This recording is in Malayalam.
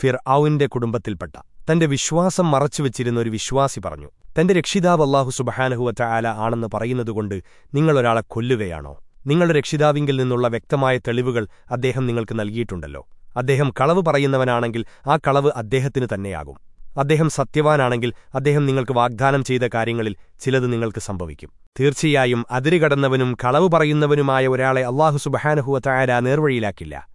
ഫിർ ഔവിന്റെ കുടുംബത്തിൽപ്പെട്ട തന്റെ വിശ്വാസം മറച്ചുവെച്ചിരുന്ന ഒരു വിശ്വാസി പറഞ്ഞു തന്റെ രക്ഷിതാവ് അള്ളാഹു സുബഹാനഹുവറ്റ ആല ആണെന്ന് പറയുന്നതുകൊണ്ട് നിങ്ങളൊരാളെ കൊല്ലുകയാണോ? നിങ്ങളുടെ രക്ഷിതാവിങ്കിൽ നിന്നുള്ള വ്യക്തമായ തെളിവുകൾ അദ്ദേഹം നിങ്ങൾക്ക് നൽകിയിട്ടുണ്ടല്ലോ. അദ്ദേഹം കളവ് പറയുന്നവനാണെങ്കിൽ ആ കളവ് അദ്ദേഹത്തിന് തന്നെയാകും. അദ്ദേഹം സത്യവാനാണെങ്കിൽ അദ്ദേഹം നിങ്ങൾക്ക് വാഗ്ദാനം ചെയ്ത കാര്യങ്ങളിൽ ചിലത് നിങ്ങൾക്ക് സംഭവിക്കും. തീർച്ചയായും അതിരുകടന്നവനും കളവ് പറയുന്നവനുമായ ഒരാളെ അള്ളാഹു സുബഹാനഹുവ നേർവഴിയിലാക്കില്ല.